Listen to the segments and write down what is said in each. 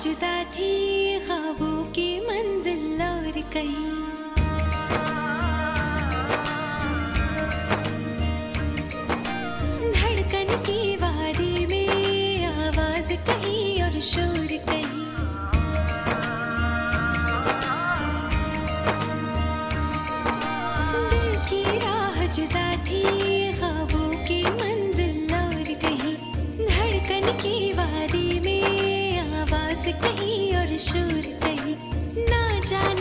जुदा थी ख्वाबों की मंजिल और कई। धड़कन की वादी में आवाज़ कहीं और शोर कहीं। दिल की राह जुदा थी ख्वाबों की मंजिल और कहीं। धड़कन की वादी कहीं और शोर कहीं। ना जाने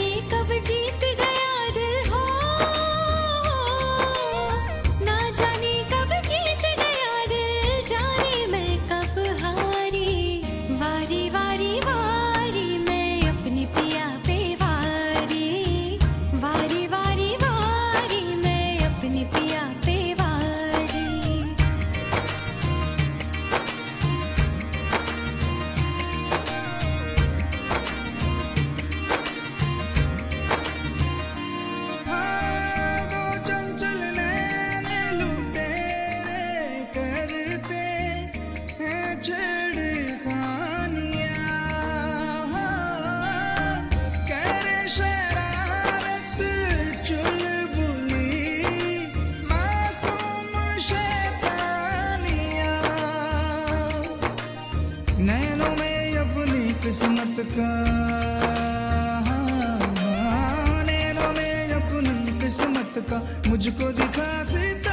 नैनों में अपनी किस्मत का नैनों में अपनी किस्मत का मुझको दिखा सितारा